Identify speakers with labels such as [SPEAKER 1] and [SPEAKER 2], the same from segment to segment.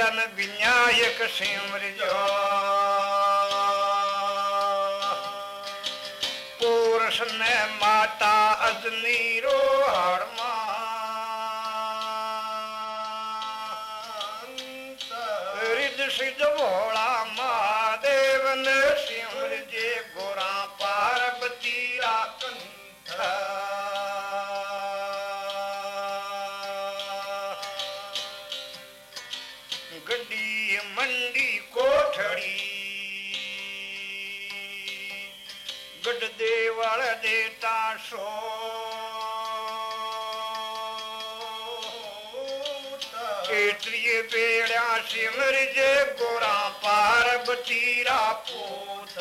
[SPEAKER 1] नायक सिमर जो पूर माता अोड़ पेड़ा सिमर जे गोरा पार बचीरा पूत।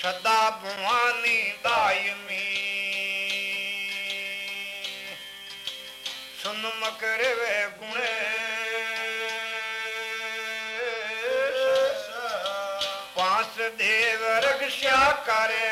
[SPEAKER 1] सदा भवानी दायमी सुन मकर वे गुणे। पाँच देव रक्षा करे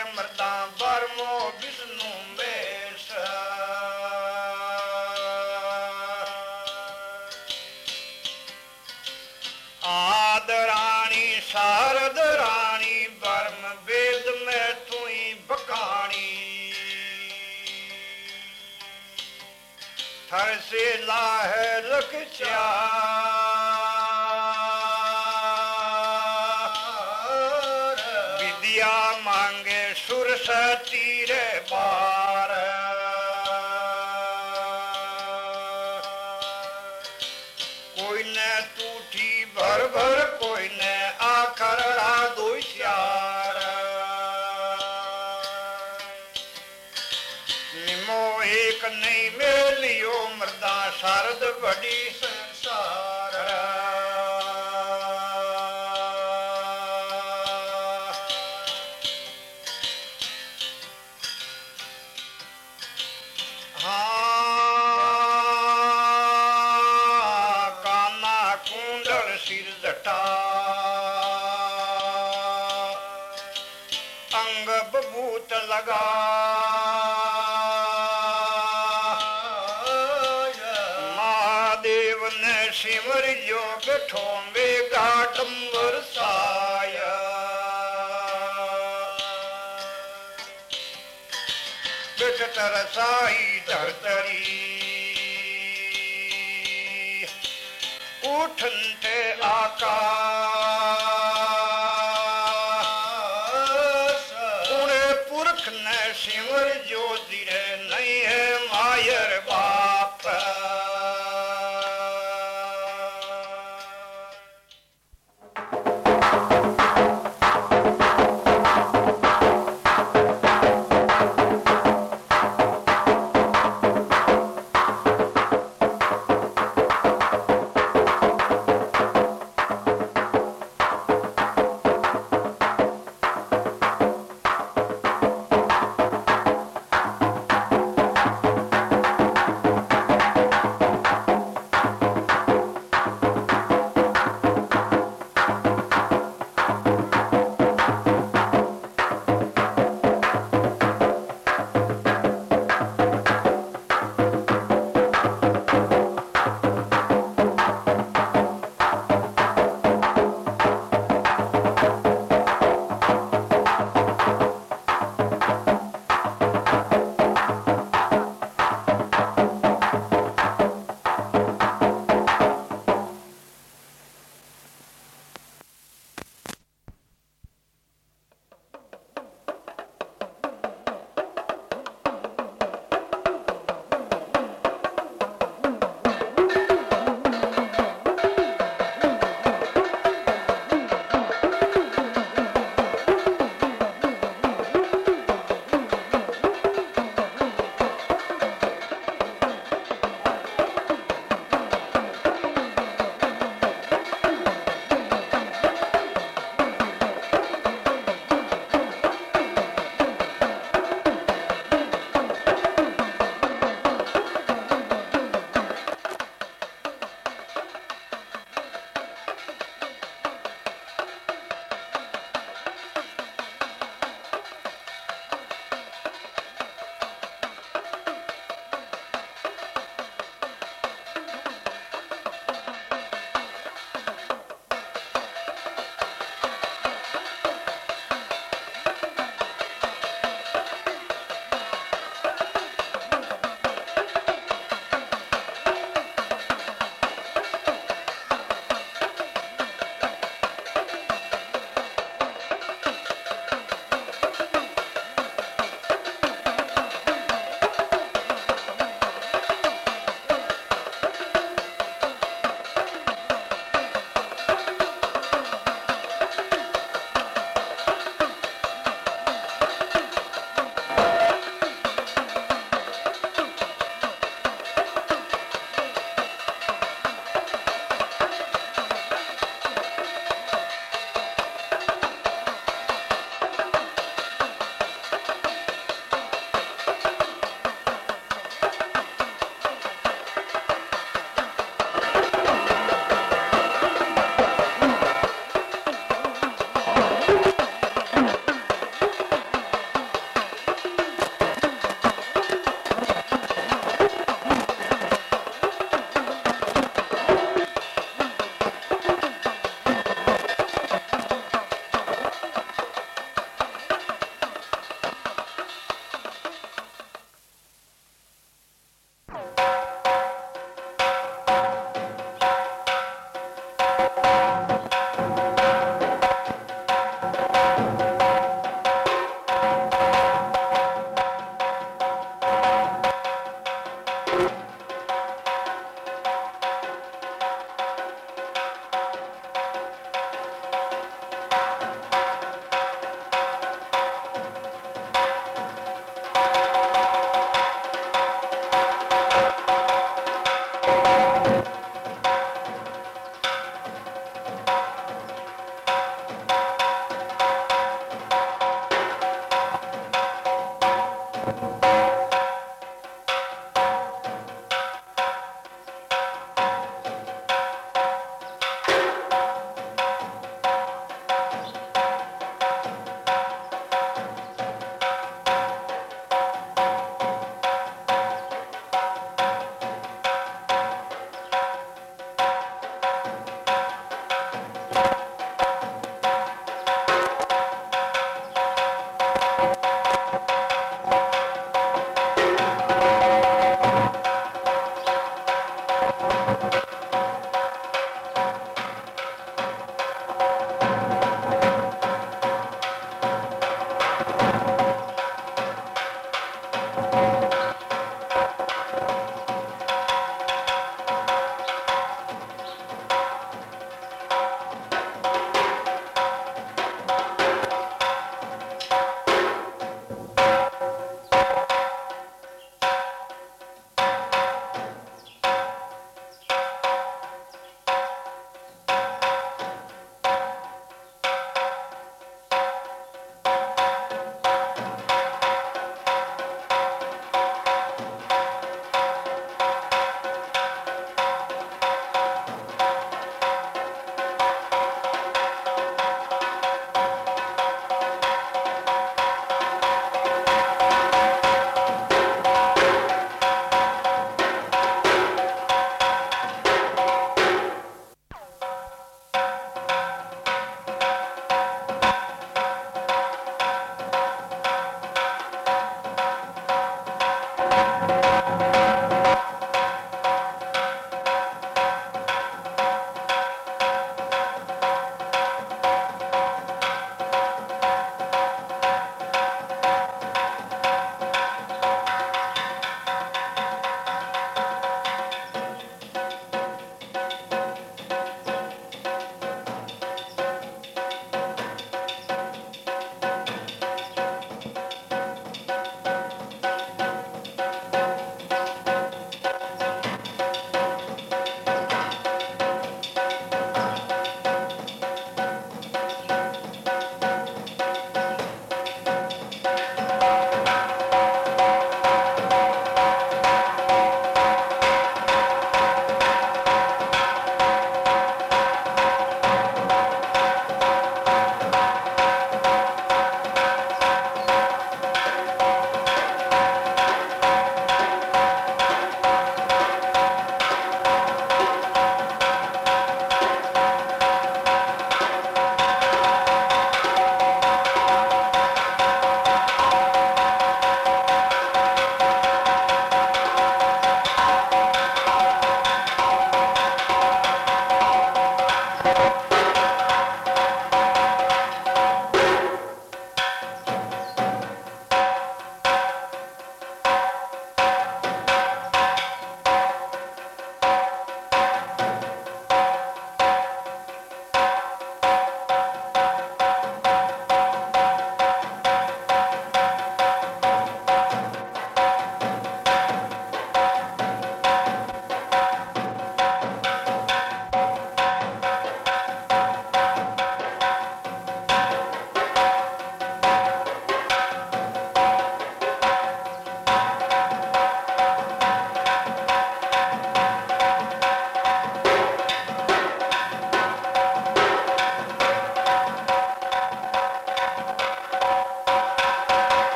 [SPEAKER 1] लाहिक चा विद्या मांगे सुर सती रे बा शारद वॾी शिवर योग ठोंबे घाटम साया तरसाई साई दरतरी उठ आकाश